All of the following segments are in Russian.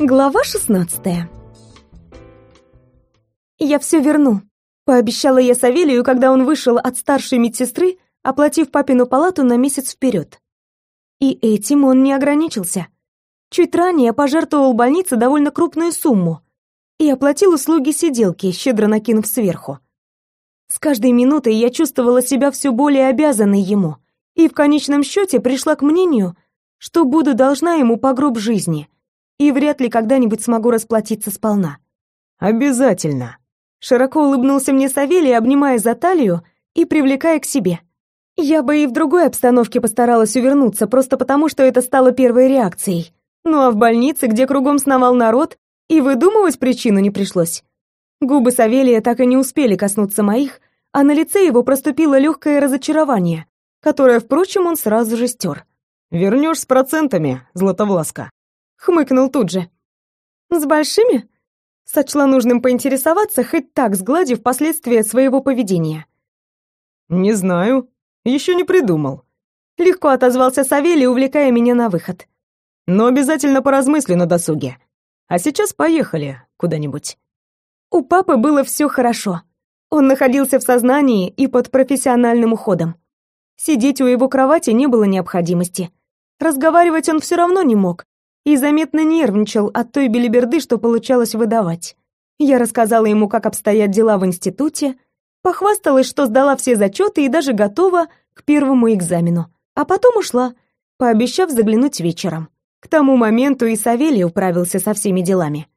Глава 16 «Я все верну», — пообещала я Савелию, когда он вышел от старшей медсестры, оплатив папину палату на месяц вперед. И этим он не ограничился. Чуть ранее пожертвовал больнице довольно крупную сумму и оплатил услуги сиделки, щедро накинув сверху. С каждой минутой я чувствовала себя все более обязанной ему, и в конечном счете пришла к мнению, что буду должна ему по гроб жизни — и вряд ли когда-нибудь смогу расплатиться сполна. Обязательно. Широко улыбнулся мне Савелий, обнимая за талию и привлекая к себе. Я бы и в другой обстановке постаралась увернуться, просто потому, что это стало первой реакцией. Ну а в больнице, где кругом сновал народ, и выдумывать причину не пришлось. Губы Савелия так и не успели коснуться моих, а на лице его проступило легкое разочарование, которое, впрочем, он сразу же стер. «Вернешь с процентами, Златовласка», хмыкнул тут же. «С большими?» Сочла нужным поинтересоваться, хоть так сгладив последствия своего поведения. «Не знаю. Еще не придумал». Легко отозвался Савелий, увлекая меня на выход. «Но обязательно поразмыслю на досуге. А сейчас поехали куда-нибудь». У папы было все хорошо. Он находился в сознании и под профессиональным уходом. Сидеть у его кровати не было необходимости. Разговаривать он все равно не мог, и заметно нервничал от той белиберды, что получалось выдавать. Я рассказала ему, как обстоят дела в институте, похвасталась, что сдала все зачеты и даже готова к первому экзамену, а потом ушла, пообещав заглянуть вечером. К тому моменту и Савелий управился со всеми делами.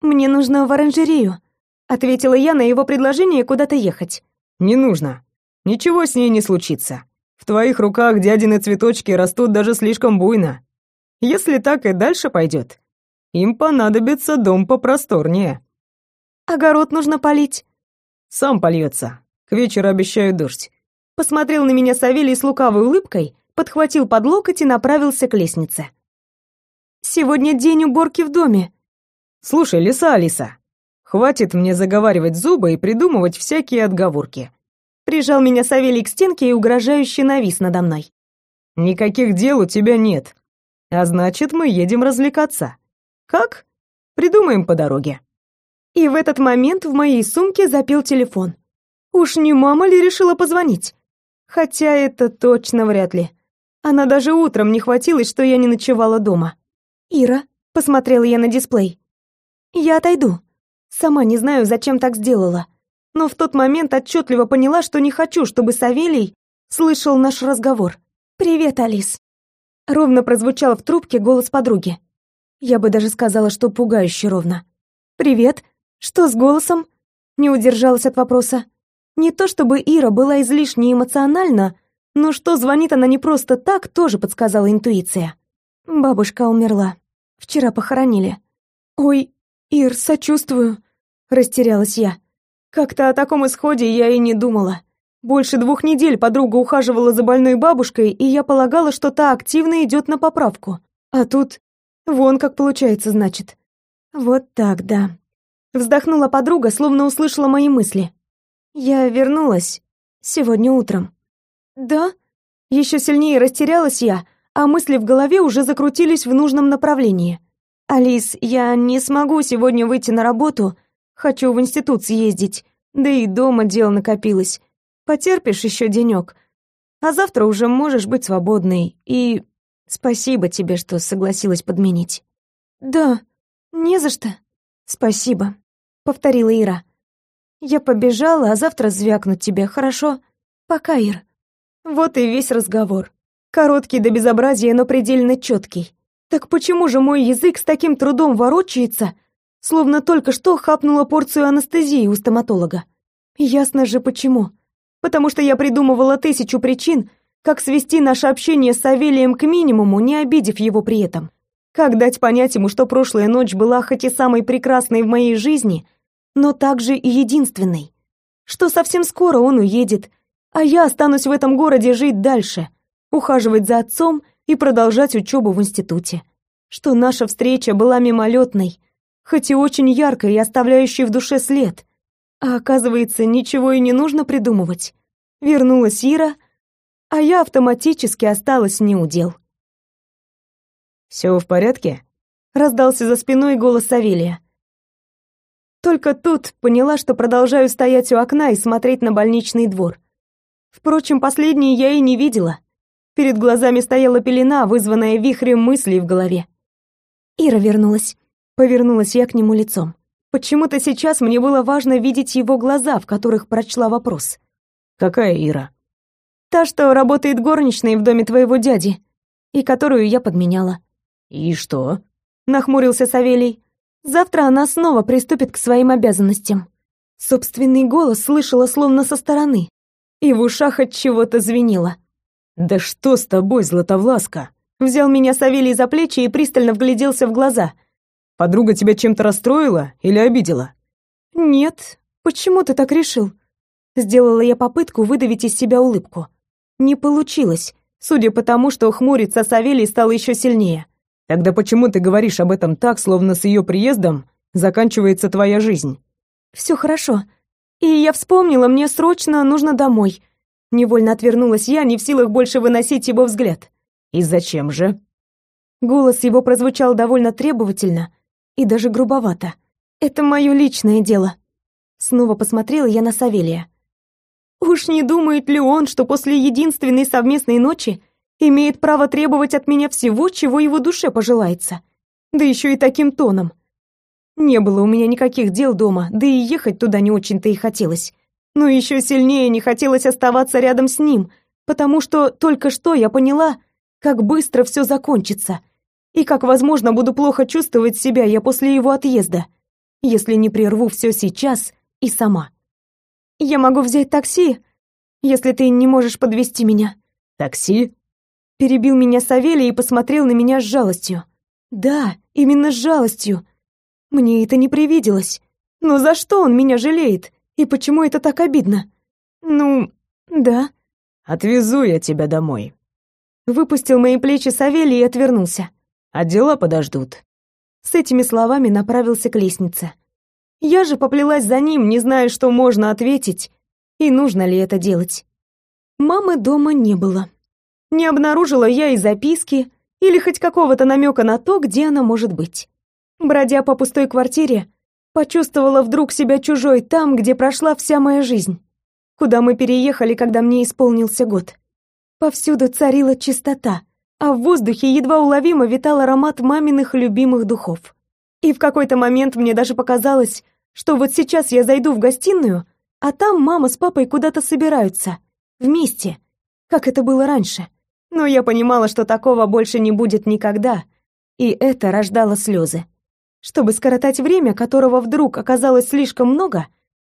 «Мне нужно в оранжерею», — ответила я на его предложение куда-то ехать. «Не нужно. Ничего с ней не случится. В твоих руках дядины цветочки растут даже слишком буйно. Если так и дальше пойдет, им понадобится дом попросторнее. Огород нужно полить. Сам польется. К вечеру обещаю дождь. Посмотрел на меня Савелий с лукавой улыбкой, подхватил под локоть и направился к лестнице. Сегодня день уборки в доме. Слушай, лиса Алиса, хватит мне заговаривать зубы и придумывать всякие отговорки. Прижал меня Савелий к стенке и угрожающе навис надо мной. Никаких дел у тебя нет. А значит, мы едем развлекаться. Как? Придумаем по дороге. И в этот момент в моей сумке запел телефон. Уж не мама ли решила позвонить? Хотя это точно вряд ли. Она даже утром не хватилась, что я не ночевала дома. «Ира», — посмотрела я на дисплей. «Я отойду. Сама не знаю, зачем так сделала. Но в тот момент отчетливо поняла, что не хочу, чтобы Савелий слышал наш разговор. «Привет, Алис». Ровно прозвучал в трубке голос подруги. Я бы даже сказала, что пугающе ровно. «Привет. Что с голосом?» Не удержалась от вопроса. Не то чтобы Ира была излишне эмоциональна, но что звонит она не просто так, тоже подсказала интуиция. Бабушка умерла. Вчера похоронили. «Ой, Ир, сочувствую», — растерялась я. Как-то о таком исходе я и не думала. Больше двух недель подруга ухаживала за больной бабушкой, и я полагала, что та активно идет на поправку. А тут вон как получается, значит. Вот так, да. Вздохнула подруга, словно услышала мои мысли. Я вернулась сегодня утром. Да? Еще сильнее растерялась я, а мысли в голове уже закрутились в нужном направлении. Алис, я не смогу сегодня выйти на работу, хочу в институт съездить, да и дома дел накопилось. Потерпишь еще денек, а завтра уже можешь быть свободной. И спасибо тебе, что согласилась подменить. Да, не за что. Спасибо, повторила Ира. Я побежала, а завтра звякнуть тебе, хорошо? Пока, Ир. Вот и весь разговор. Короткий до безобразия, но предельно четкий. Так почему же мой язык с таким трудом ворочается, словно только что хапнула порцию анестезии у стоматолога? Ясно же почему потому что я придумывала тысячу причин, как свести наше общение с Савелием к минимуму, не обидев его при этом. Как дать понять ему, что прошлая ночь была хоть и самой прекрасной в моей жизни, но также и единственной. Что совсем скоро он уедет, а я останусь в этом городе жить дальше, ухаживать за отцом и продолжать учебу в институте. Что наша встреча была мимолетной, хоть и очень яркой и оставляющей в душе след. А оказывается, ничего и не нужно придумывать. Вернулась Ира, а я автоматически осталась неудел. «Все в порядке?» раздался за спиной голос Савелия. Только тут поняла, что продолжаю стоять у окна и смотреть на больничный двор. Впрочем, последнее я и не видела. Перед глазами стояла пелена, вызванная вихрем мыслей в голове. Ира вернулась. Повернулась я к нему лицом. Почему-то сейчас мне было важно видеть его глаза, в которых прочла вопрос. «Какая Ира?» «Та, что работает горничной в доме твоего дяди, и которую я подменяла». «И что?» — нахмурился Савелий. «Завтра она снова приступит к своим обязанностям». Собственный голос слышала словно со стороны, и в ушах от чего-то звенело. «Да что с тобой, Златовласка?» Взял меня Савелий за плечи и пристально вгляделся в глаза. «Подруга тебя чем-то расстроила или обидела?» «Нет. Почему ты так решил?» Сделала я попытку выдавить из себя улыбку. Не получилось, судя по тому, что хмуриться Савелий стал еще сильнее. «Тогда почему ты говоришь об этом так, словно с ее приездом заканчивается твоя жизнь?» «Все хорошо. И я вспомнила, мне срочно нужно домой. Невольно отвернулась я, не в силах больше выносить его взгляд. «И зачем же?» Голос его прозвучал довольно требовательно и даже грубовато. «Это мое личное дело». Снова посмотрела я на Савелия. Уж не думает ли он, что после единственной совместной ночи имеет право требовать от меня всего, чего его душе пожелается? Да еще и таким тоном. Не было у меня никаких дел дома, да и ехать туда не очень-то и хотелось но еще сильнее не хотелось оставаться рядом с ним, потому что только что я поняла, как быстро все закончится, и как, возможно, буду плохо чувствовать себя я после его отъезда, если не прерву все сейчас и сама. Я могу взять такси, если ты не можешь подвести меня. Такси? Перебил меня Савелий и посмотрел на меня с жалостью. Да, именно с жалостью. Мне это не привиделось. Но за что он меня жалеет? И почему это так обидно? Ну, да. Отвезу я тебя домой. Выпустил мои плечи Савелий и отвернулся. А дела подождут. С этими словами направился к лестнице. Я же поплелась за ним, не зная, что можно ответить и нужно ли это делать. Мамы дома не было. Не обнаружила я и записки, или хоть какого-то намека на то, где она может быть. Бродя по пустой квартире, Почувствовала вдруг себя чужой там, где прошла вся моя жизнь. Куда мы переехали, когда мне исполнился год. Повсюду царила чистота, а в воздухе едва уловимо витал аромат маминых любимых духов. И в какой-то момент мне даже показалось, что вот сейчас я зайду в гостиную, а там мама с папой куда-то собираются. Вместе. Как это было раньше. Но я понимала, что такого больше не будет никогда. И это рождало слезы. Чтобы скоротать время, которого вдруг оказалось слишком много,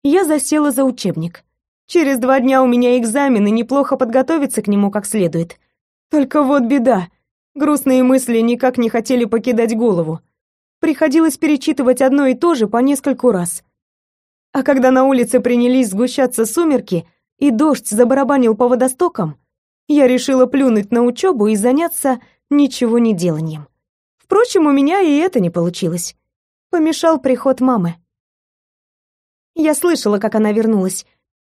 я засела за учебник. Через два дня у меня экзамен, и неплохо подготовиться к нему как следует. Только вот беда. Грустные мысли никак не хотели покидать голову. Приходилось перечитывать одно и то же по нескольку раз. А когда на улице принялись сгущаться сумерки и дождь забарабанил по водостокам, я решила плюнуть на учебу и заняться ничего не деланием. Впрочем, у меня и это не получилось помешал приход мамы. Я слышала, как она вернулась,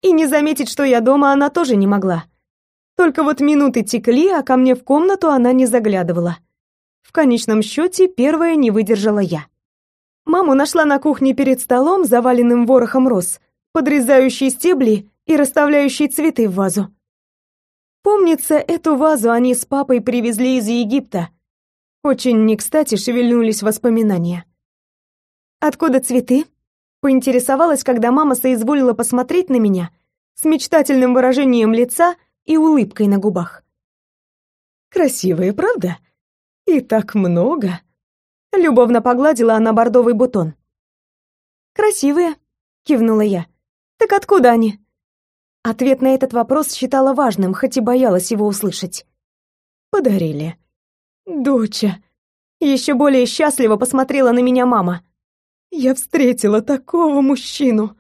и не заметить, что я дома, она тоже не могла. Только вот минуты текли, а ко мне в комнату она не заглядывала. В конечном счете, первая не выдержала я. Маму нашла на кухне перед столом, заваленным ворохом роз, подрезающей стебли и расставляющей цветы в вазу. Помнится, эту вазу они с папой привезли из Египта. Очень не кстати шевельнулись воспоминания. «Откуда цветы?» Поинтересовалась, когда мама соизволила посмотреть на меня с мечтательным выражением лица и улыбкой на губах. «Красивые, правда? И так много!» Любовно погладила она бордовый бутон. «Красивые», — кивнула я. «Так откуда они?» Ответ на этот вопрос считала важным, хоть и боялась его услышать. «Подарили». «Доча». Еще более счастливо посмотрела на меня мама. Я встретила такого мужчину.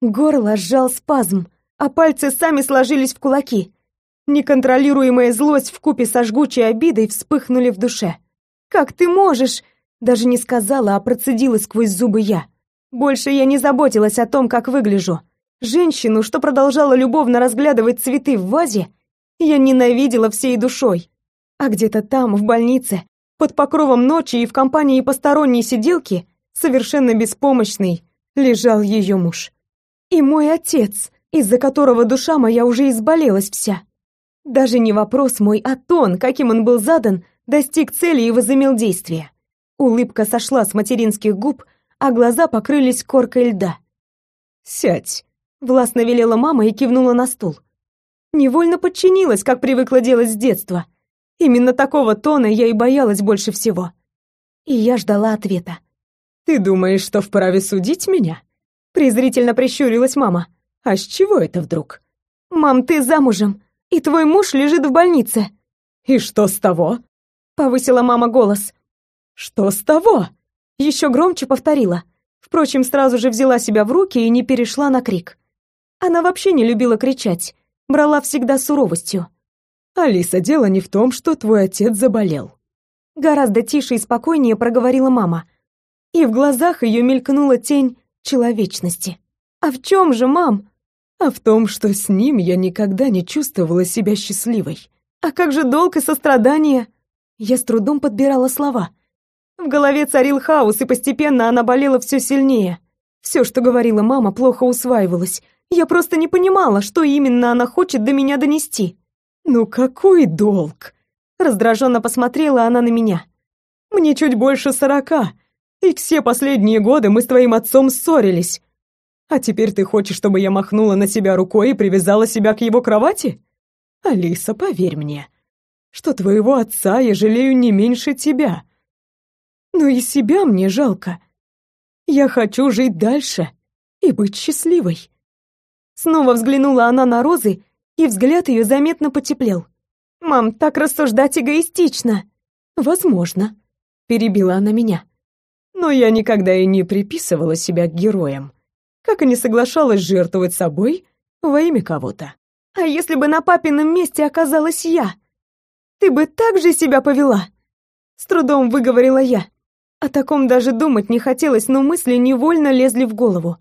Горло сжал спазм, а пальцы сами сложились в кулаки. Неконтролируемая злость вкупе со жгучей обидой вспыхнули в душе. «Как ты можешь?» Даже не сказала, а процедила сквозь зубы я. Больше я не заботилась о том, как выгляжу. Женщину, что продолжала любовно разглядывать цветы в вазе, я ненавидела всей душой. А где-то там, в больнице, Под покровом ночи и в компании посторонней сиделки, совершенно беспомощный, лежал ее муж. И мой отец, из-за которого душа моя уже изболелась вся. Даже не вопрос мой, а тон, каким он был задан, достиг цели и возымел действие. Улыбка сошла с материнских губ, а глаза покрылись коркой льда. «Сядь», — властно велела мама и кивнула на стул. Невольно подчинилась, как привыкла делать с детства. Именно такого тона я и боялась больше всего. И я ждала ответа. «Ты думаешь, что вправе судить меня?» Презрительно прищурилась мама. «А с чего это вдруг?» «Мам, ты замужем, и твой муж лежит в больнице». «И что с того?» Повысила мама голос. «Что с того?» Еще громче повторила. Впрочем, сразу же взяла себя в руки и не перешла на крик. Она вообще не любила кричать, брала всегда суровостью. «Алиса, дело не в том, что твой отец заболел». Гораздо тише и спокойнее проговорила мама. И в глазах ее мелькнула тень человечности. «А в чем же, мам?» «А в том, что с ним я никогда не чувствовала себя счастливой». «А как же долг и сострадание?» Я с трудом подбирала слова. В голове царил хаос, и постепенно она болела все сильнее. Все, что говорила мама, плохо усваивалось. Я просто не понимала, что именно она хочет до меня донести. «Ну какой долг?» Раздраженно посмотрела она на меня. «Мне чуть больше сорока, и все последние годы мы с твоим отцом ссорились. А теперь ты хочешь, чтобы я махнула на себя рукой и привязала себя к его кровати? Алиса, поверь мне, что твоего отца я жалею не меньше тебя. Но и себя мне жалко. Я хочу жить дальше и быть счастливой». Снова взглянула она на розы, и взгляд ее заметно потеплел. «Мам, так рассуждать эгоистично!» «Возможно», — перебила она меня. «Но я никогда и не приписывала себя к героям, как и не соглашалась жертвовать собой во имя кого-то». «А если бы на папином месте оказалась я? Ты бы так же себя повела?» С трудом выговорила я. О таком даже думать не хотелось, но мысли невольно лезли в голову.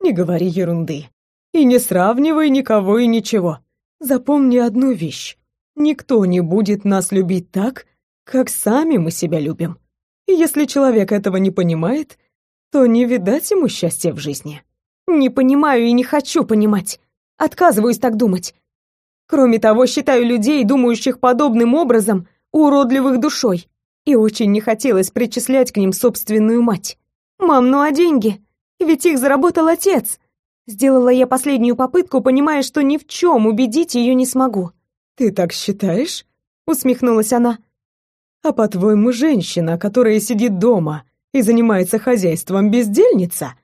«Не говори ерунды», и не сравнивай никого и ничего. Запомни одну вещь. Никто не будет нас любить так, как сами мы себя любим. И если человек этого не понимает, то не видать ему счастья в жизни. Не понимаю и не хочу понимать. Отказываюсь так думать. Кроме того, считаю людей, думающих подобным образом, уродливых душой. И очень не хотелось причислять к ним собственную мать. Мам, ну а деньги? Ведь их заработал отец. Сделала я последнюю попытку, понимая, что ни в чем убедить ее не смогу. «Ты так считаешь?» — усмехнулась она. «А по-твоему, женщина, которая сидит дома и занимается хозяйством, бездельница?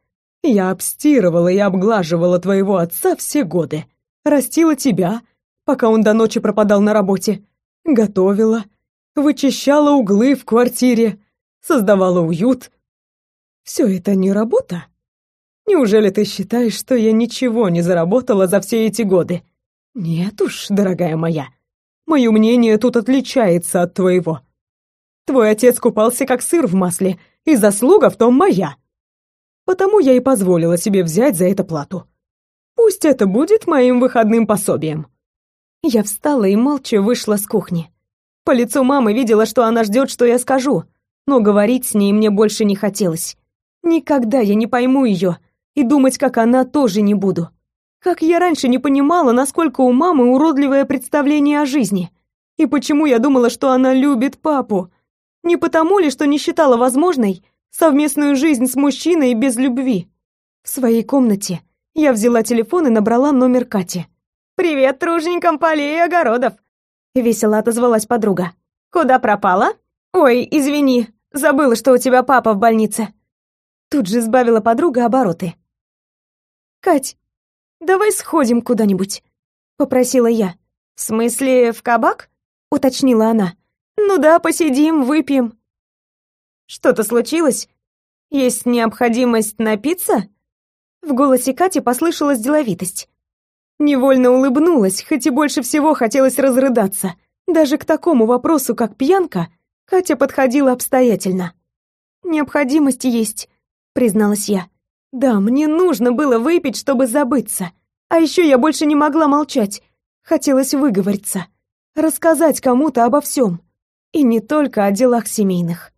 Я обстирывала и обглаживала твоего отца все годы, растила тебя, пока он до ночи пропадал на работе, готовила, вычищала углы в квартире, создавала уют. Все это не работа?» Неужели ты считаешь, что я ничего не заработала за все эти годы? Нет уж, дорогая моя. Мое мнение тут отличается от твоего. Твой отец купался как сыр в масле, и заслуга в том моя. Потому я и позволила себе взять за это плату. Пусть это будет моим выходным пособием. Я встала и молча вышла с кухни. По лицу мамы видела, что она ждет, что я скажу, но говорить с ней мне больше не хотелось. Никогда я не пойму ее, и думать, как она, тоже не буду. Как я раньше не понимала, насколько у мамы уродливое представление о жизни. И почему я думала, что она любит папу. Не потому ли, что не считала возможной совместную жизнь с мужчиной без любви. В своей комнате я взяла телефон и набрала номер Кати. «Привет труженикам полей и огородов!» Весело отозвалась подруга. «Куда пропала?» «Ой, извини, забыла, что у тебя папа в больнице». Тут же сбавила подруга обороты. «Кать, давай сходим куда-нибудь», — попросила я. «В смысле, в кабак?» — уточнила она. «Ну да, посидим, выпьем». «Что-то случилось? Есть необходимость напиться?» В голосе Кати послышалась деловитость. Невольно улыбнулась, хоть и больше всего хотелось разрыдаться. Даже к такому вопросу, как пьянка, Катя подходила обстоятельно. «Необходимость есть», — призналась я. Да, мне нужно было выпить, чтобы забыться. А еще я больше не могла молчать. Хотелось выговориться, рассказать кому-то обо всем. И не только о делах семейных.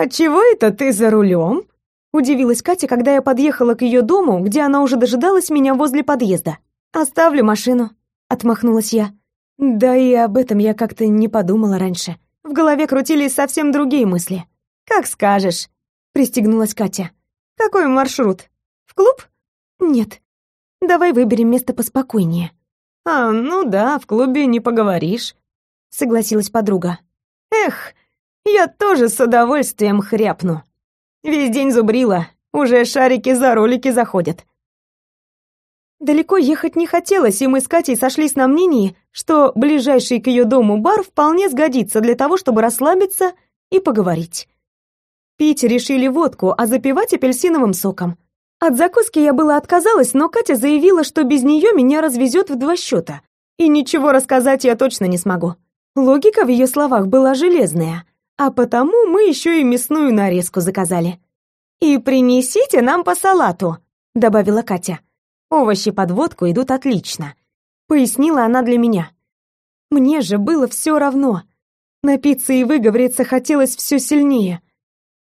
«А чего это ты за рулем?» Удивилась Катя, когда я подъехала к ее дому, где она уже дожидалась меня возле подъезда. «Оставлю машину», — отмахнулась я. Да и об этом я как-то не подумала раньше. В голове крутились совсем другие мысли. «Как скажешь», — пристегнулась Катя. «Какой маршрут? В клуб?» «Нет. Давай выберем место поспокойнее». «А, ну да, в клубе не поговоришь», — согласилась подруга. «Эх, я тоже с удовольствием хряпну. Весь день зубрила, уже шарики за ролики заходят. Далеко ехать не хотелось, и мы с Катей сошлись на мнении, что ближайший к ее дому бар вполне сгодится для того, чтобы расслабиться и поговорить. Пить решили водку, а запивать апельсиновым соком. От закуски я была отказалась, но Катя заявила, что без нее меня развезет в два счета, и ничего рассказать я точно не смогу. Логика в ее словах была железная, а потому мы еще и мясную нарезку заказали. «И принесите нам по салату», — добавила Катя. Овощи под водку идут отлично, пояснила она для меня. Мне же было все равно. Напиться и выговориться хотелось все сильнее.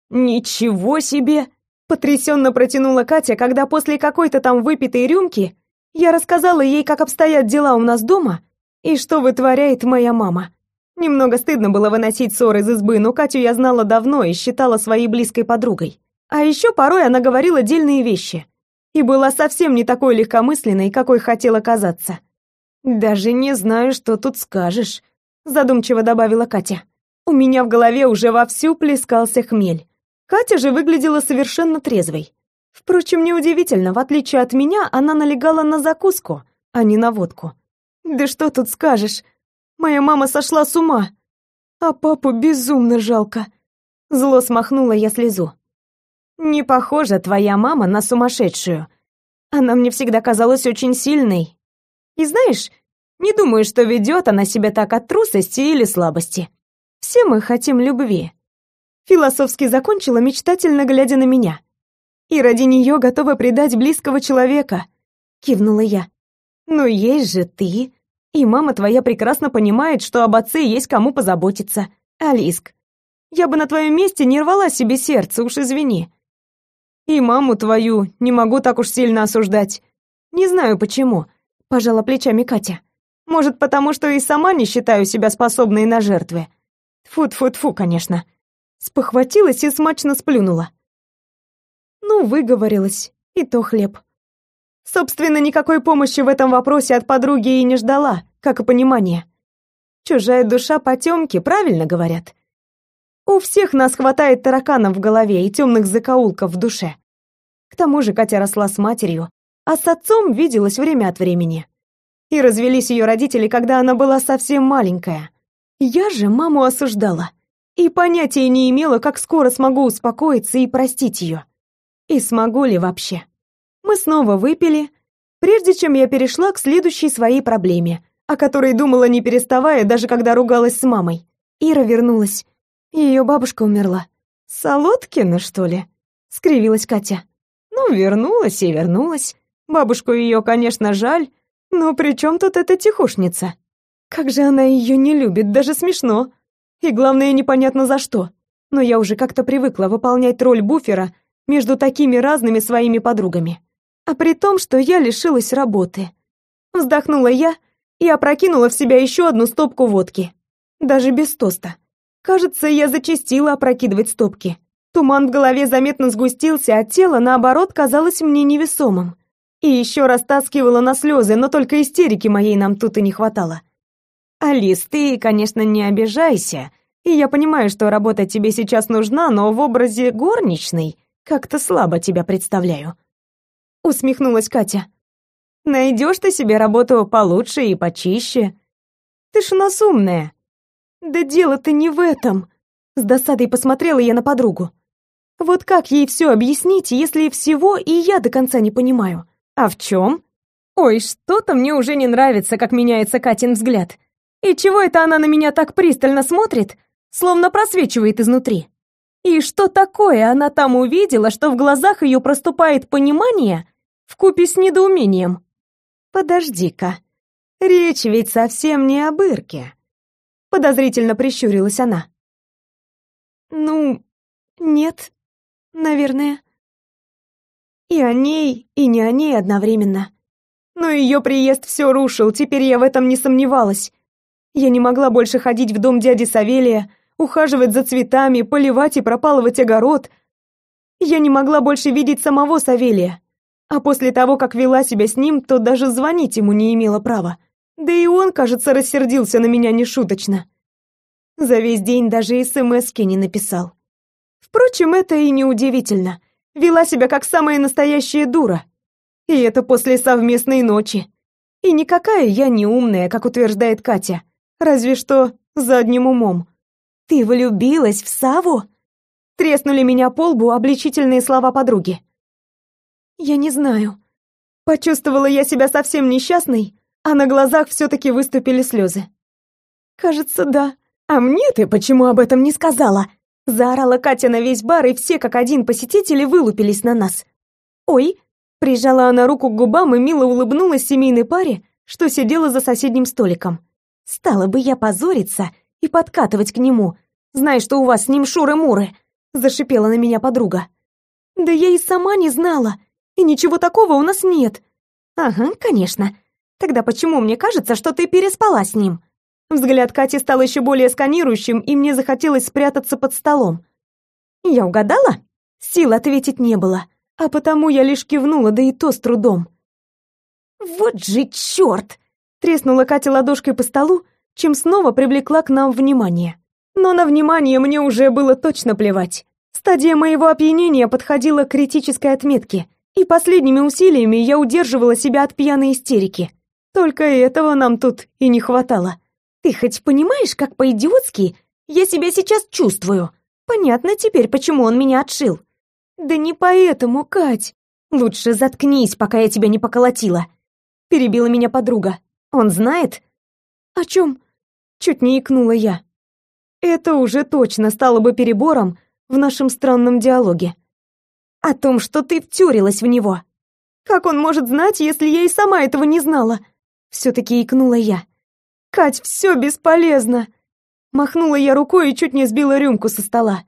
Ничего себе, потрясенно протянула Катя, когда после какой-то там выпитой рюмки я рассказала ей, как обстоят дела у нас дома и что вытворяет моя мама. Немного стыдно было выносить ссоры из избы, но Катю я знала давно и считала своей близкой подругой. А еще порой она говорила дельные вещи и была совсем не такой легкомысленной, какой хотела казаться. «Даже не знаю, что тут скажешь», — задумчиво добавила Катя. У меня в голове уже вовсю плескался хмель. Катя же выглядела совершенно трезвой. Впрочем, неудивительно, в отличие от меня, она налегала на закуску, а не на водку. «Да что тут скажешь? Моя мама сошла с ума, а папу безумно жалко». Зло смахнула я слезу. Не похожа твоя мама на сумасшедшую. Она мне всегда казалась очень сильной. И знаешь, не думаю, что ведет она себя так от трусости или слабости. Все мы хотим любви. Философски закончила, мечтательно глядя на меня. И ради нее готова предать близкого человека, кивнула я. Но есть же ты, и мама твоя прекрасно понимает, что об отце есть кому позаботиться. Алиск, я бы на твоем месте не рвала себе сердце, уж извини. И маму твою не могу так уж сильно осуждать. Не знаю почему, пожала плечами Катя. Может, потому что и сама не считаю себя способной на жертвы. Тфу-тфу-тфу, конечно. Спохватилась и смачно сплюнула. Ну, выговорилась, и то хлеб. Собственно, никакой помощи в этом вопросе от подруги и не ждала, как и понимания. Чужая душа потемки, правильно говорят. У всех нас хватает тараканов в голове и темных закоулков в душе. К тому же Катя росла с матерью, а с отцом виделась время от времени. И развелись ее родители, когда она была совсем маленькая. Я же маму осуждала и понятия не имела, как скоро смогу успокоиться и простить ее. И смогу ли вообще. Мы снова выпили, прежде чем я перешла к следующей своей проблеме, о которой думала не переставая, даже когда ругалась с мамой. Ира вернулась. Ее бабушка умерла. Солодкина, что ли? скривилась Катя. Ну, вернулась и вернулась. Бабушку ее, конечно, жаль, но при чем тут эта тихушница? Как же она ее не любит, даже смешно. И главное, непонятно за что. Но я уже как-то привыкла выполнять роль буфера между такими разными своими подругами. А при том, что я лишилась работы. Вздохнула я и опрокинула в себя еще одну стопку водки. Даже без тоста. Кажется, я зачастила опрокидывать стопки. Туман в голове заметно сгустился, а тело, наоборот, казалось мне невесомым. И еще растаскивало на слезы, но только истерики моей нам тут и не хватало. «Алис, ты, конечно, не обижайся, и я понимаю, что работа тебе сейчас нужна, но в образе горничной как-то слабо тебя представляю». Усмехнулась Катя. «Найдешь ты себе работу получше и почище. Ты ж у нас умная, да дело-то не в этом. С досадой посмотрела я на подругу. Вот как ей все объяснить, если всего и я до конца не понимаю? А в чем? Ой, что-то мне уже не нравится, как меняется Катин взгляд. И чего это она на меня так пристально смотрит, словно просвечивает изнутри? И что такое она там увидела, что в глазах ее проступает понимание вкупе с недоумением? Подожди-ка, речь ведь совсем не об Ирке. Подозрительно прищурилась она. Ну, нет, наверное. И о ней, и не о ней одновременно. Но ее приезд все рушил, теперь я в этом не сомневалась. Я не могла больше ходить в дом дяди Савелия, ухаживать за цветами, поливать и пропалывать огород. Я не могла больше видеть самого Савелия. А после того, как вела себя с ним, то даже звонить ему не имела права. Да и он, кажется, рассердился на меня нешуточно. За весь день даже СМСки не написал. Впрочем, это и не удивительно. Вела себя как самая настоящая дура. И это после совместной ночи. И никакая я не умная, как утверждает Катя. Разве что задним умом. «Ты влюбилась в Саву?» Треснули меня по лбу обличительные слова подруги. «Я не знаю. Почувствовала я себя совсем несчастной, а на глазах все-таки выступили слезы. Кажется, да. А мне ты почему об этом не сказала?» Заорала Катя на весь бар, и все как один посетители вылупились на нас. «Ой!» Прижала она руку к губам и мило улыбнулась семейной паре, что сидела за соседним столиком. «Стала бы я позориться и подкатывать к нему, зная, что у вас с ним шуры-муры!» Зашипела на меня подруга. «Да я и сама не знала, и ничего такого у нас нет!» «Ага, конечно. Тогда почему мне кажется, что ты переспала с ним?» Взгляд Кати стал еще более сканирующим, и мне захотелось спрятаться под столом. Я угадала? Сил ответить не было, а потому я лишь кивнула, да и то с трудом. «Вот же черт!» — треснула Катя ладошкой по столу, чем снова привлекла к нам внимание. Но на внимание мне уже было точно плевать. Стадия моего опьянения подходила к критической отметке, и последними усилиями я удерживала себя от пьяной истерики. Только этого нам тут и не хватало. Ты хоть понимаешь, как по-идиотски я себя сейчас чувствую? Понятно теперь, почему он меня отшил. Да не поэтому, Кать. Лучше заткнись, пока я тебя не поколотила. Перебила меня подруга. Он знает? О чем? Чуть не икнула я. Это уже точно стало бы перебором в нашем странном диалоге. О том, что ты втюрилась в него. Как он может знать, если я и сама этого не знала? Все-таки икнула я. Кать, все бесполезно!» Махнула я рукой и чуть не сбила рюмку со стола.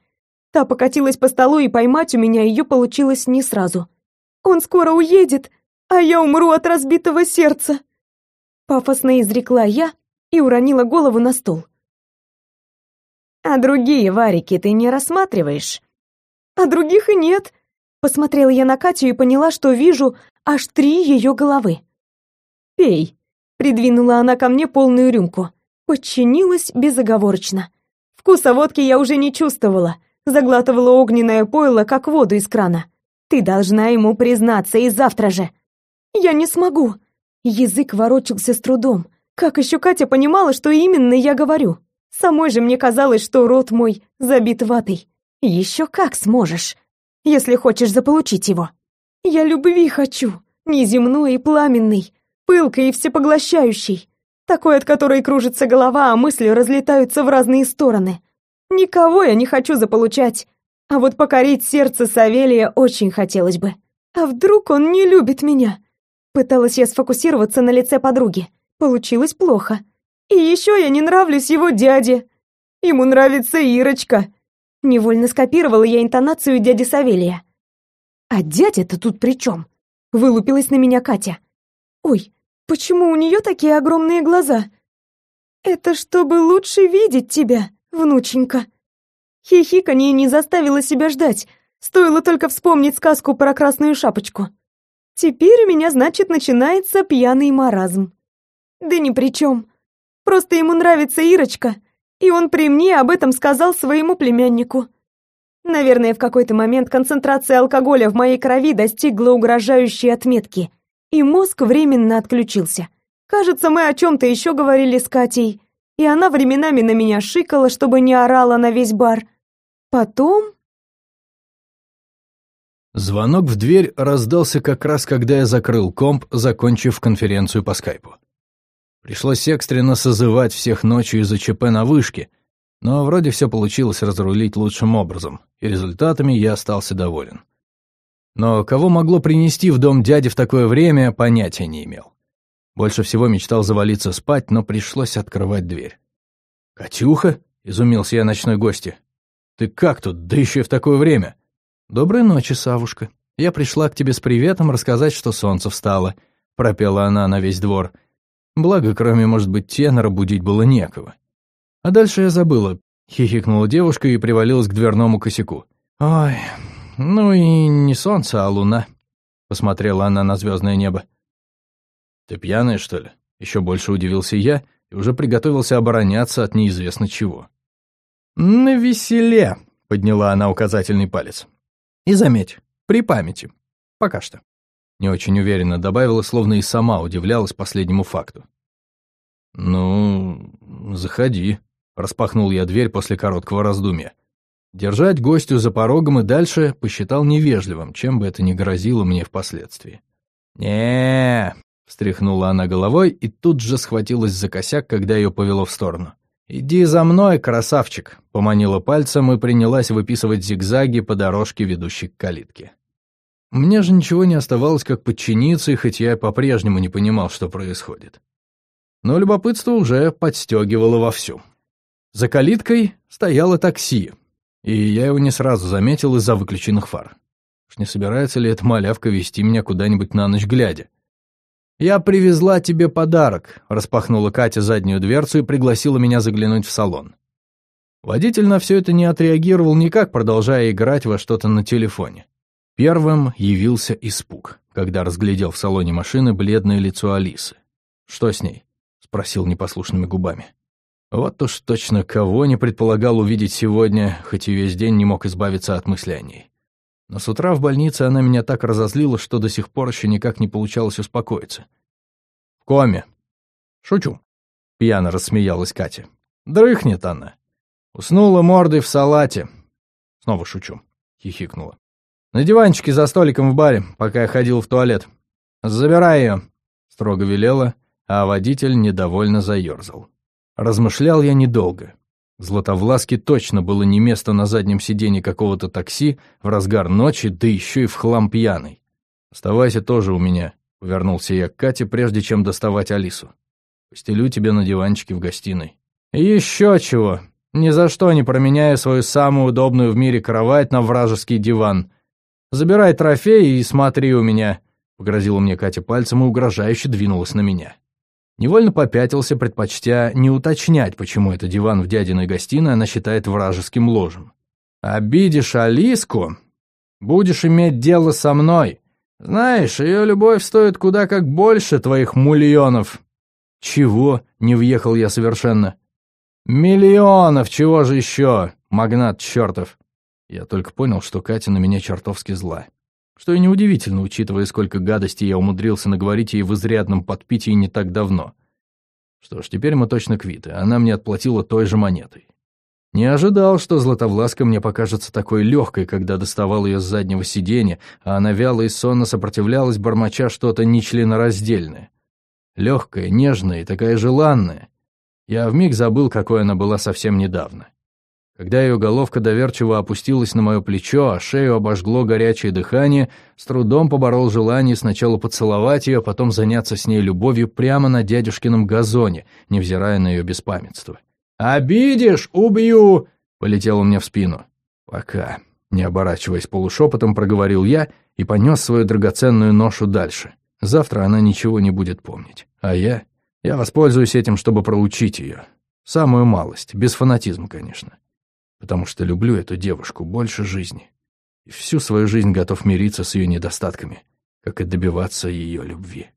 Та покатилась по столу, и поймать у меня ее получилось не сразу. «Он скоро уедет, а я умру от разбитого сердца!» Пафосно изрекла я и уронила голову на стол. «А другие варики ты не рассматриваешь?» «А других и нет!» Посмотрела я на Катю и поняла, что вижу аж три ее головы. «Пей!» Придвинула она ко мне полную рюмку. Подчинилась безоговорочно. Вкуса водки я уже не чувствовала. Заглатывала огненное пойло, как воду из крана. Ты должна ему признаться, и завтра же. Я не смогу. Язык ворочался с трудом. Как еще Катя понимала, что именно я говорю? Самой же мне казалось, что рот мой забит ватой. Еще как сможешь, если хочешь заполучить его. Я любви хочу, неземной и пламенный, пылкой и всепоглощающей, такой, от которой кружится голова, а мысли разлетаются в разные стороны. Никого я не хочу заполучать, а вот покорить сердце Савелия очень хотелось бы. А вдруг он не любит меня? Пыталась я сфокусироваться на лице подруги. Получилось плохо. И еще я не нравлюсь его дяде. Ему нравится Ирочка. Невольно скопировала я интонацию дяди Савелия. А дядя-то тут при чем? Вылупилась на меня Катя. Ой, Почему у нее такие огромные глаза? Это чтобы лучше видеть тебя, внученька. Хихиканье не заставило себя ждать. Стоило только вспомнить сказку про красную шапочку. Теперь у меня, значит, начинается пьяный маразм. Да ни при чем. Просто ему нравится Ирочка, и он при мне об этом сказал своему племяннику. Наверное, в какой-то момент концентрация алкоголя в моей крови достигла угрожающей отметки и мозг временно отключился. Кажется, мы о чем-то еще говорили с Катей, и она временами на меня шикала, чтобы не орала на весь бар. Потом... Звонок в дверь раздался как раз, когда я закрыл комп, закончив конференцию по скайпу. Пришлось экстренно созывать всех ночью из-за ЧП на вышке, но вроде все получилось разрулить лучшим образом, и результатами я остался доволен. Но кого могло принести в дом дяди в такое время, понятия не имел. Больше всего мечтал завалиться спать, но пришлось открывать дверь. «Катюха?» — изумился я ночной гости. «Ты как тут, да еще и в такое время?» «Доброй ночи, Савушка. Я пришла к тебе с приветом рассказать, что солнце встало», — пропела она на весь двор. Благо, кроме, может быть, тенора, будить было некого. А дальше я забыла, хихикнула девушка и привалилась к дверному косяку. «Ой, ну и не солнце, а луна», — посмотрела она на звездное небо. «Ты пьяная, что ли?» Еще больше удивился я и уже приготовился обороняться от неизвестно чего. «На веселе», — подняла она указательный палец. «И заметь, при памяти. Пока что». Не очень уверенно добавила, словно и сама удивлялась последнему факту. «Ну, заходи», — распахнул я дверь после короткого раздумья. Держать гостю за порогом и дальше посчитал невежливым, чем бы это ни грозило мне впоследствии. не встряхнула она головой и тут же схватилась за косяк, когда ее повело в сторону. «Иди за мной, красавчик!» — поманила пальцем и принялась выписывать зигзаги по дорожке, ведущей к калитке. Мне же ничего не оставалось, как подчиниться, и хоть я по-прежнему не понимал, что происходит. Но любопытство уже подстегивало вовсю. За калиткой стояло такси, и я его не сразу заметил из-за выключенных фар. Уж не собирается ли эта малявка вести меня куда-нибудь на ночь глядя? «Я привезла тебе подарок», — распахнула Катя заднюю дверцу и пригласила меня заглянуть в салон. Водитель на все это не отреагировал никак, продолжая играть во что-то на телефоне. Первым явился испуг, когда разглядел в салоне машины бледное лицо Алисы. «Что с ней?» — спросил непослушными губами. Вот уж точно кого не предполагал увидеть сегодня, хоть и весь день не мог избавиться от мысли о ней. Но с утра в больнице она меня так разозлила, что до сих пор еще никак не получалось успокоиться. «В коме». «Шучу», — пьяно рассмеялась Катя. «Дрыхнет она. Уснула мордой в салате». «Снова шучу», — хихикнула. «На диванчике за столиком в баре, пока я ходил в туалет. Забирай ее», — строго велела, а водитель недовольно заерзал. Размышлял я недолго. Златовласке точно было не место на заднем сиденье какого-то такси в разгар ночи, да еще и в хлам пьяный. «Оставайся тоже у меня», — повернулся я к Кате, прежде чем доставать Алису. «Постелю тебе на диванчике в гостиной». «Еще чего! Ни за что не променяю свою самую удобную в мире кровать на вражеский диван. Забирай трофей и смотри у меня», — погрозила мне Катя пальцем и угрожающе двинулась на меня. Невольно попятился, предпочтя не уточнять, почему это диван в дядиной гостиной она считает вражеским ложем. «Обидишь Алиску, будешь иметь дело со мной. Знаешь, ее любовь стоит куда как больше твоих мульонов». «Чего?» — не въехал я совершенно. «Миллионов, чего же еще, магнат чертов?» Я только понял, что Катя на меня чертовски зла. Что и неудивительно, учитывая, сколько гадостей я умудрился наговорить ей в изрядном подпитии не так давно. Что ж, теперь мы точно квиты, она мне отплатила той же монетой. Не ожидал, что Златовласка мне покажется такой легкой, когда доставал ее с заднего сиденья, а она вяло и сонно сопротивлялась, бормоча что-то нечленораздельное. Легкая, нежная и такая желанная. Я вмиг забыл, какой она была совсем недавно. Когда ее головка доверчиво опустилась на мое плечо, а шею обожгло горячее дыхание, с трудом поборол желание сначала поцеловать ее, потом заняться с ней любовью прямо на дядюшкином газоне, невзирая на ее беспамятство. «Обидишь — убью!» — полетело мне в спину. «Пока», — не оборачиваясь полушепотом, проговорил я и понес свою драгоценную ношу дальше. Завтра она ничего не будет помнить. А я? Я воспользуюсь этим, чтобы проучить ее. Самую малость, без фанатизма, конечно потому что люблю эту девушку больше жизни. И всю свою жизнь готов мириться с ее недостатками, как и добиваться ее любви.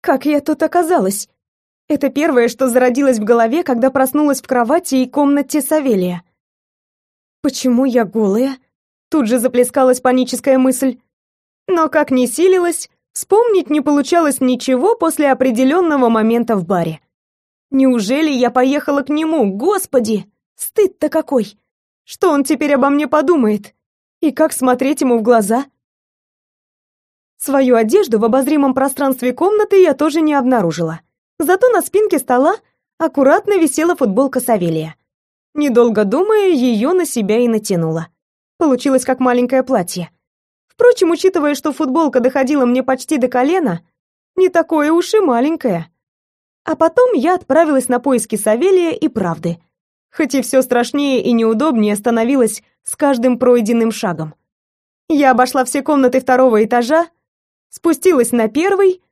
Как я тут оказалась? Это первое, что зародилось в голове, когда проснулась в кровати и комнате Савелия. Почему я голая? Тут же заплескалась паническая мысль. Но как ни силилась, вспомнить не получалось ничего после определенного момента в баре. Неужели я поехала к нему, господи? Стыд-то какой! Что он теперь обо мне подумает? И как смотреть ему в глаза? Свою одежду в обозримом пространстве комнаты я тоже не обнаружила. Зато на спинке стола аккуратно висела футболка Савелия. Недолго думая, ее на себя и натянула. Получилось как маленькое платье. Впрочем, учитывая, что футболка доходила мне почти до колена, не такое уж и маленькое. А потом я отправилась на поиски Савелия и правды. Хоть и все страшнее и неудобнее становилось с каждым пройденным шагом. Я обошла все комнаты второго этажа, спустилась на первый,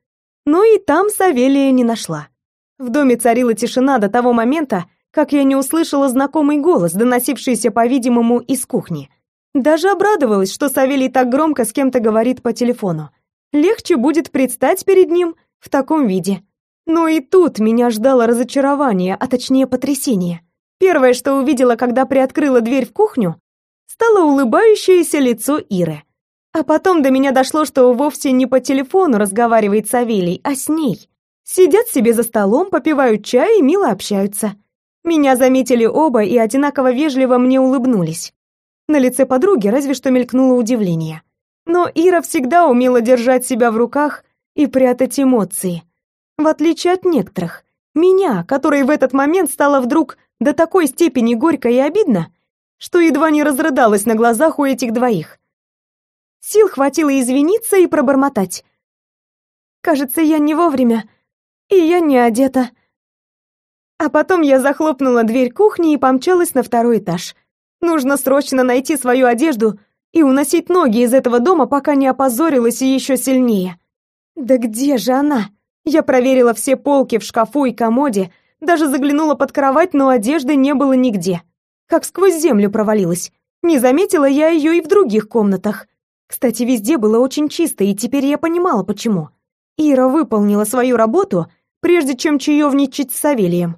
но и там Савелия не нашла. В доме царила тишина до того момента, как я не услышала знакомый голос, доносившийся, по-видимому, из кухни. Даже обрадовалась, что Савелий так громко с кем-то говорит по телефону. Легче будет предстать перед ним в таком виде. Но и тут меня ждало разочарование, а точнее потрясение. Первое, что увидела, когда приоткрыла дверь в кухню, стало улыбающееся лицо Иры. А потом до меня дошло, что вовсе не по телефону разговаривает Савелий, а с ней. Сидят себе за столом, попивают чай и мило общаются. Меня заметили оба и одинаково вежливо мне улыбнулись. На лице подруги разве что мелькнуло удивление. Но Ира всегда умела держать себя в руках и прятать эмоции. В отличие от некоторых. Меня, которой в этот момент стало вдруг до такой степени горько и обидно, что едва не разрыдалась на глазах у этих двоих. Сил хватило извиниться и пробормотать. «Кажется, я не вовремя, и я не одета». А потом я захлопнула дверь кухни и помчалась на второй этаж. Нужно срочно найти свою одежду и уносить ноги из этого дома, пока не опозорилась еще сильнее. Да где же она? Я проверила все полки в шкафу и комоде, даже заглянула под кровать, но одежды не было нигде. Как сквозь землю провалилась. Не заметила я ее и в других комнатах. Кстати, везде было очень чисто, и теперь я понимала, почему. Ира выполнила свою работу, прежде чем чаевничать с Савелием.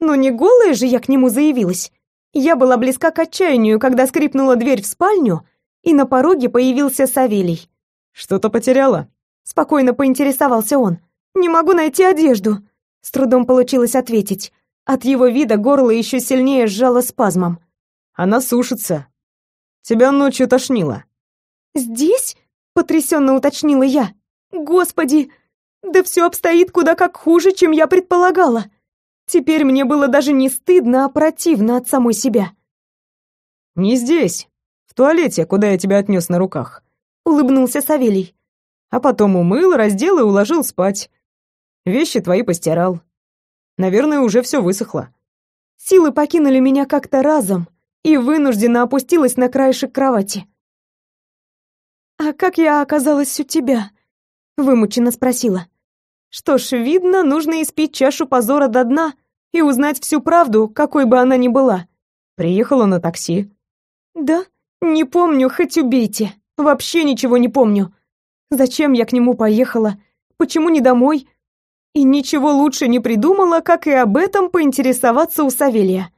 Но не голая же я к нему заявилась. Я была близка к отчаянию, когда скрипнула дверь в спальню, и на пороге появился Савелий. «Что-то потеряла?» Спокойно поинтересовался он. «Не могу найти одежду», — с трудом получилось ответить. От его вида горло еще сильнее сжало спазмом. «Она сушится. Тебя ночью тошнило». «Здесь?» — потрясенно уточнила я. «Господи! Да все обстоит куда как хуже, чем я предполагала. Теперь мне было даже не стыдно, а противно от самой себя». «Не здесь. В туалете, куда я тебя отнес на руках», — улыбнулся Савелий. «А потом умыл, раздел и уложил спать. Вещи твои постирал. Наверное, уже все высохло». Силы покинули меня как-то разом, и вынужденно опустилась на краешек кровати. «А как я оказалась у тебя?» — вымученно спросила. «Что ж, видно, нужно испить чашу позора до дна и узнать всю правду, какой бы она ни была». «Приехала на такси». «Да? Не помню, хоть убейте. Вообще ничего не помню. Зачем я к нему поехала? Почему не домой? И ничего лучше не придумала, как и об этом поинтересоваться у Савелия».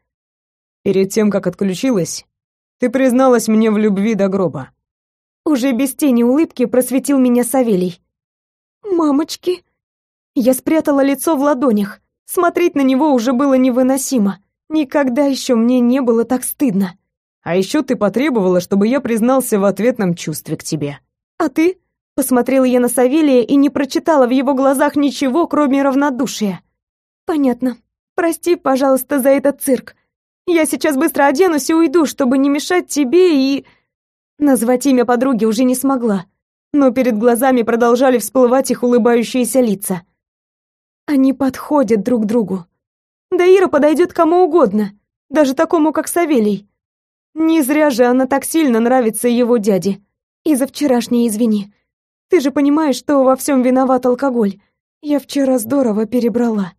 «Перед тем, как отключилась, ты призналась мне в любви до гроба. Уже без тени улыбки просветил меня Савелий. «Мамочки!» Я спрятала лицо в ладонях. Смотреть на него уже было невыносимо. Никогда еще мне не было так стыдно. А еще ты потребовала, чтобы я признался в ответном чувстве к тебе. А ты? Посмотрела я на Савелия и не прочитала в его глазах ничего, кроме равнодушия. Понятно. Прости, пожалуйста, за этот цирк. Я сейчас быстро оденусь и уйду, чтобы не мешать тебе и... Назвать имя подруги уже не смогла, но перед глазами продолжали всплывать их улыбающиеся лица. Они подходят друг другу. Да Ира подойдет кому угодно, даже такому, как Савелий. Не зря же она так сильно нравится его дяде. И за вчерашнее извини. Ты же понимаешь, что во всем виноват алкоголь. Я вчера здорово перебрала.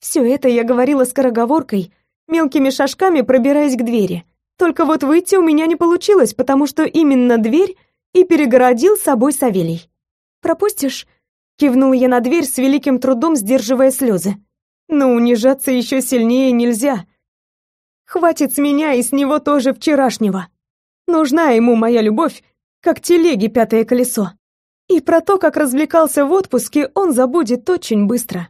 Все это я говорила скороговоркой, мелкими шажками пробираясь к двери. Только вот выйти у меня не получилось, потому что именно дверь и перегородил собой Савелий. «Пропустишь?» — кивнула я на дверь с великим трудом, сдерживая слезы. «Но унижаться еще сильнее нельзя. Хватит с меня и с него тоже вчерашнего. Нужна ему моя любовь, как телеге пятое колесо. И про то, как развлекался в отпуске, он забудет очень быстро».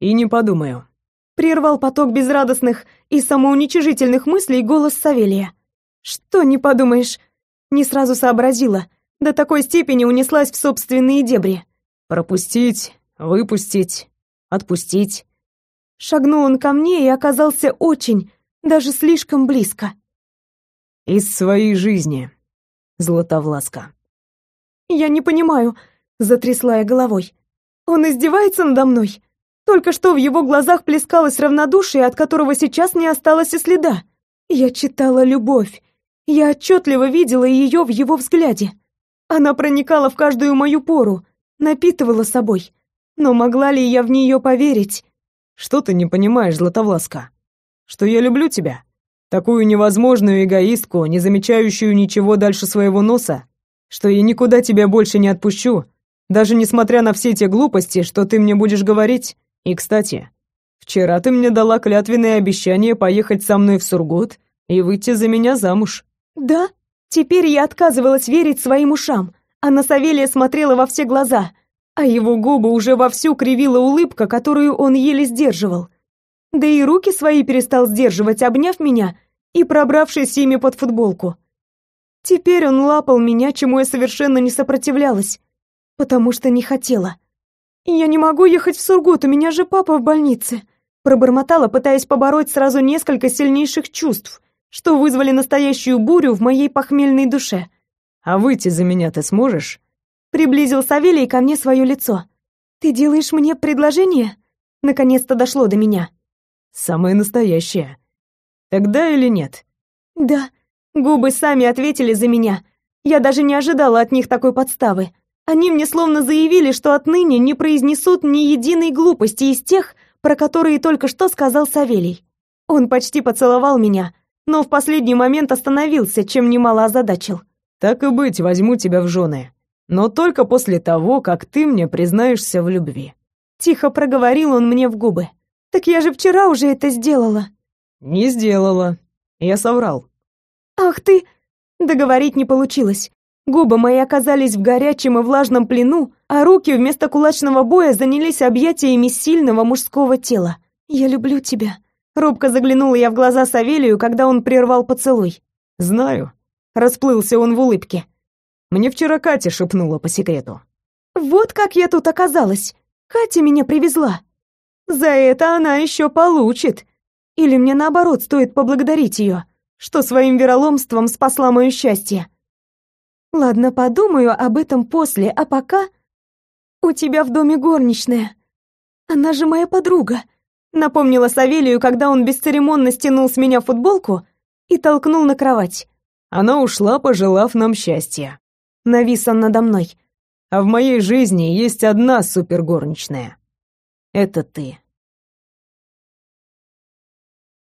«И не подумаю», Прервал поток безрадостных и самоуничижительных мыслей голос Савелия. «Что не подумаешь?» Не сразу сообразила. До такой степени унеслась в собственные дебри. «Пропустить, выпустить, отпустить». Шагнул он ко мне и оказался очень, даже слишком близко. «Из своей жизни, Златовласка». «Я не понимаю», — затрясла я головой. «Он издевается надо мной? Только что в его глазах плескалось равнодушие, от которого сейчас не осталось и следа. Я читала любовь. Я отчетливо видела ее в его взгляде. Она проникала в каждую мою пору, напитывала собой. Но могла ли я в нее поверить? Что ты не понимаешь, Златовласка? Что я люблю тебя? Такую невозможную эгоистку, не замечающую ничего дальше своего носа? Что я никуда тебя больше не отпущу, даже несмотря на все те глупости, что ты мне будешь говорить? И, кстати, вчера ты мне дала клятвенное обещание поехать со мной в Сургут и выйти за меня замуж. Да? Теперь я отказывалась верить своим ушам, а на Савелия смотрела во все глаза, а его губы уже вовсю кривила улыбка, которую он еле сдерживал. Да и руки свои перестал сдерживать, обняв меня и пробравшись ими под футболку. Теперь он лапал меня, чему я совершенно не сопротивлялась, потому что не хотела. «Я не могу ехать в Сургут, у меня же папа в больнице», пробормотала, пытаясь побороть сразу несколько сильнейших чувств, что вызвали настоящую бурю в моей похмельной душе. «А выйти за меня ты сможешь?» Приблизил Савелий ко мне свое лицо. «Ты делаешь мне предложение?» Наконец-то дошло до меня. «Самое настоящее. Тогда или нет?» «Да». Губы сами ответили за меня. Я даже не ожидала от них такой подставы. Они мне словно заявили, что отныне не произнесут ни единой глупости из тех, про которые только что сказал Савелий. Он почти поцеловал меня, но в последний момент остановился, чем немало озадачил. «Так и быть, возьму тебя в жены. Но только после того, как ты мне признаешься в любви». Тихо проговорил он мне в губы. «Так я же вчера уже это сделала». «Не сделала. Я соврал». «Ах ты!» Договорить не получилось. Губы мои оказались в горячем и влажном плену, а руки вместо кулачного боя занялись объятиями сильного мужского тела. «Я люблю тебя». Робко заглянула я в глаза Савелию, когда он прервал поцелуй. «Знаю». Расплылся он в улыбке. «Мне вчера Катя шепнула по секрету». «Вот как я тут оказалась. Катя меня привезла. За это она еще получит. Или мне наоборот стоит поблагодарить ее, что своим вероломством спасла мое счастье». Ладно, подумаю об этом после, а пока... У тебя в доме горничная. Она же моя подруга. Напомнила Савелию, когда он бесцеремонно стянул с меня футболку и толкнул на кровать. Она ушла, пожелав нам счастья. Навис он надо мной. А в моей жизни есть одна супергорничная. Это ты.